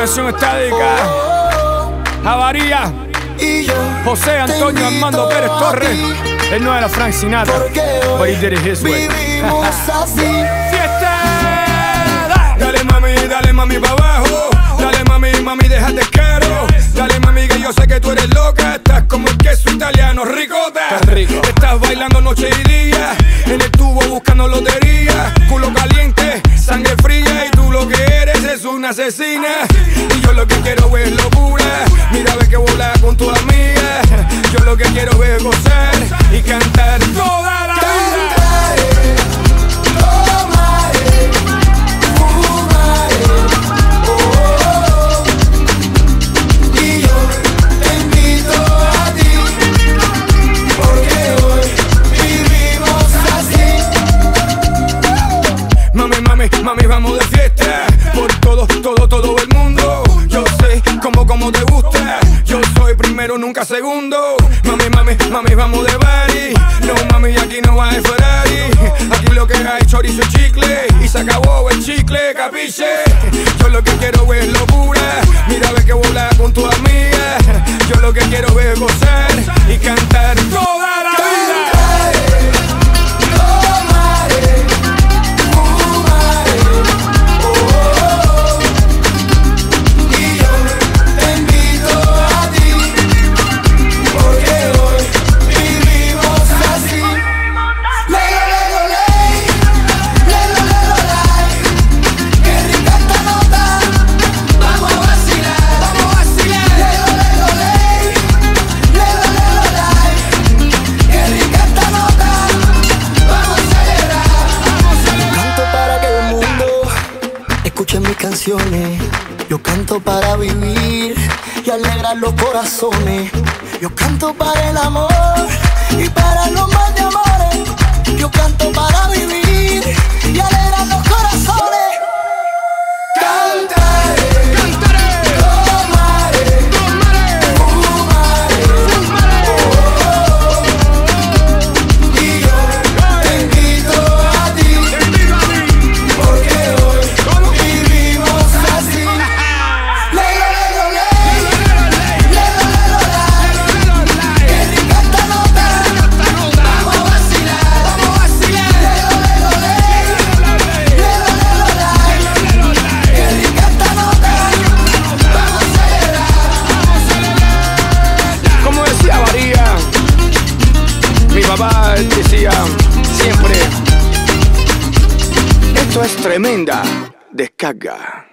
canción está dedicada a José Antonio Armando Pérez Torres. Él no era Frank Sinatra, but he did it his way. ¡Fiesta! Dale mami, dale mami pa' abajo. Dale mami, mami, déjate caro. Dale mami, que yo sé que tú eres loca. Estás como el queso italiano, ricota. Estás rico. Estás bailando noche y día. Asesina. Y yo lo que quiero es locura. Mira, ve que volar con tu amiga. Yo lo que quiero es gozar nunca segundo. Mami, mami, mami, vamos de party. No, mami, aquí no hay Ferrari. Aquí lo que hay chorizo y chicle. Y se acabó el chicle, capiche. Yo lo que quiero es locura Yo canto para vivir y alegrar los corazones. Yo canto para el amor y para los más de amores. Esto es tremenda descarga.